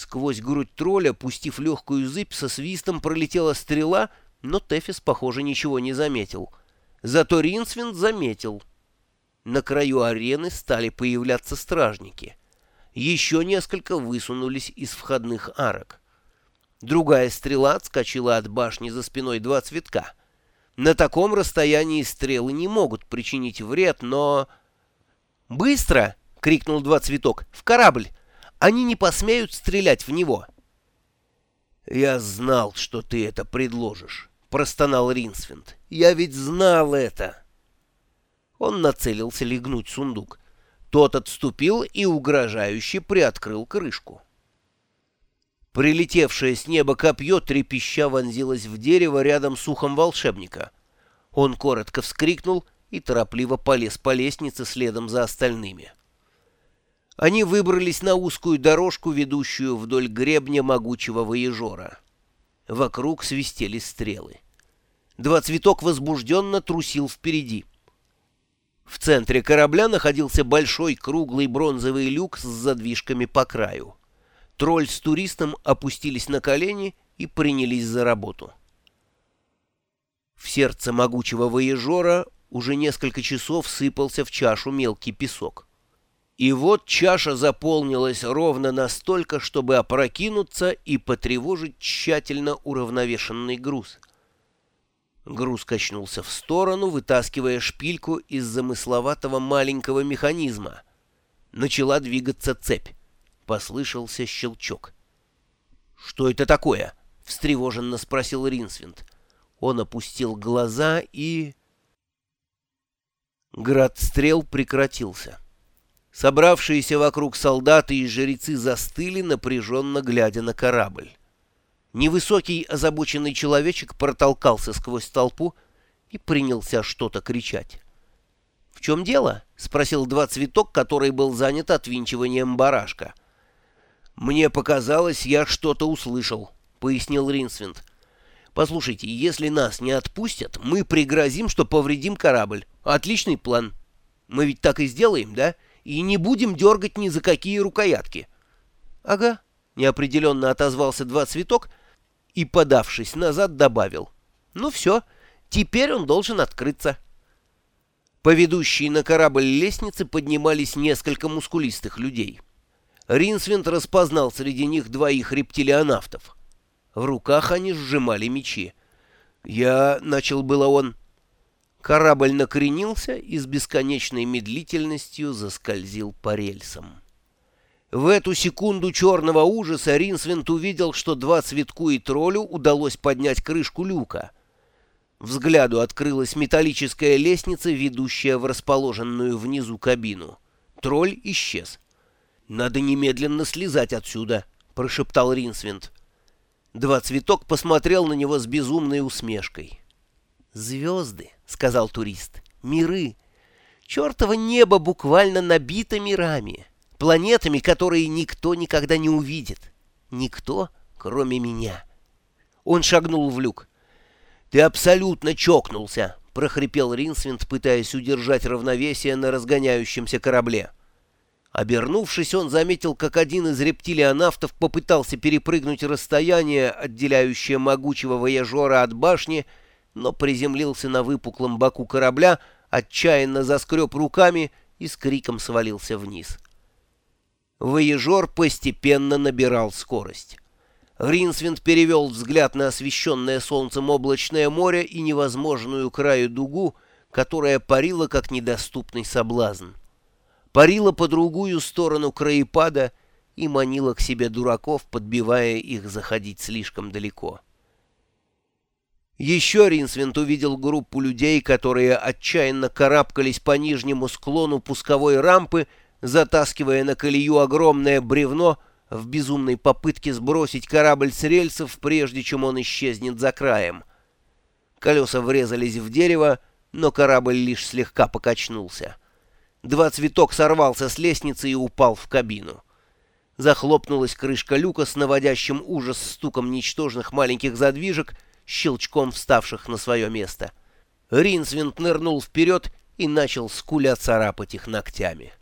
Сквозь грудь тролля, пустив легкую зыбь, со свистом пролетела стрела, но Тефис, похоже, ничего не заметил. Зато Ринсвинд заметил. На краю арены стали появляться стражники. Еще несколько высунулись из входных арок. Другая стрела отскочила от башни за спиной два цветка. На таком расстоянии стрелы не могут причинить вред, но... «Быстро!» — крикнул два цветок. «В корабль! Они не посмеют стрелять в него!» «Я знал, что ты это предложишь», — простонал Ринсвинд. «Я ведь знал это!» Он нацелился легнуть сундук. Тот отступил и угрожающе приоткрыл крышку. Прилетевшее с неба копье трепеща вонзилось в дерево рядом с ухом волшебника. Он коротко вскрикнул и торопливо полез по лестнице следом за остальными. Они выбрались на узкую дорожку, ведущую вдоль гребня могучего воежора. Вокруг свистели стрелы. Два цветок возбужденно трусил впереди. В центре корабля находился большой круглый бронзовый люк с задвижками по краю. Тролль с туристом опустились на колени и принялись за работу. В сердце могучего воежора уже несколько часов сыпался в чашу мелкий песок. И вот чаша заполнилась ровно настолько, чтобы опрокинуться и потревожить тщательно уравновешенный груз. Груз качнулся в сторону, вытаскивая шпильку из замысловатого маленького механизма. Начала двигаться цепь. Послышался щелчок. «Что это такое?» — встревоженно спросил Ринсвинд. Он опустил глаза и... Град стрел прекратился. Собравшиеся вокруг солдаты и жрецы застыли, напряженно глядя на корабль. Невысокий озабоченный человечек протолкался сквозь толпу и принялся что-то кричать. — В чем дело? — спросил два цветок, который был занят отвинчиванием барашка. — Мне показалось, я что-то услышал, — пояснил Ринсвинд. — Послушайте, если нас не отпустят, мы пригрозим, что повредим корабль. Отличный план. Мы ведь так и сделаем, да? — и не будем дергать ни за какие рукоятки. — Ага, — неопределенно отозвался два цветок и, подавшись назад, добавил. — Ну все, теперь он должен открыться. По ведущей на корабль лестнице поднимались несколько мускулистых людей. Ринсвинд распознал среди них двоих рептилионавтов. В руках они сжимали мечи. «Я...» — начал было он. Корабль накренился и с бесконечной медлительностью заскользил по рельсам. В эту секунду черного ужаса Ринсвинд увидел, что два цветку и троллю удалось поднять крышку люка. Взгляду открылась металлическая лестница, ведущая в расположенную внизу кабину. Тролль исчез. «Надо немедленно слезать отсюда», — прошептал Ринсвинд. Два цветок посмотрел на него с безумной усмешкой. «Звезды», — сказал турист, — «миры. Чертово небо буквально набито мирами, планетами, которые никто никогда не увидит. Никто, кроме меня». Он шагнул в люк. «Ты абсолютно чокнулся», — прохрипел Ринсвинд, пытаясь удержать равновесие на разгоняющемся корабле. Обернувшись, он заметил, как один из рептилионавтов попытался перепрыгнуть расстояние, отделяющее могучего вояжера от башни, — но приземлился на выпуклом боку корабля, отчаянно заскреб руками и с криком свалился вниз. Воежор постепенно набирал скорость. Ринсвинд перевел взгляд на освещенное солнцем облачное море и невозможную краю дугу, которая парила как недоступный соблазн. Парила по другую сторону краепада и манила к себе дураков, подбивая их заходить слишком далеко. Еще Ринсвинд увидел группу людей, которые отчаянно карабкались по нижнему склону пусковой рампы, затаскивая на колею огромное бревно в безумной попытке сбросить корабль с рельсов, прежде чем он исчезнет за краем. Колеса врезались в дерево, но корабль лишь слегка покачнулся. Два цветок сорвался с лестницы и упал в кабину. Захлопнулась крышка люка с наводящим ужас стуком ничтожных маленьких задвижек — щелчком вставших на свое место. Ринсвинд нырнул вперед и начал скуля царапать их ногтями.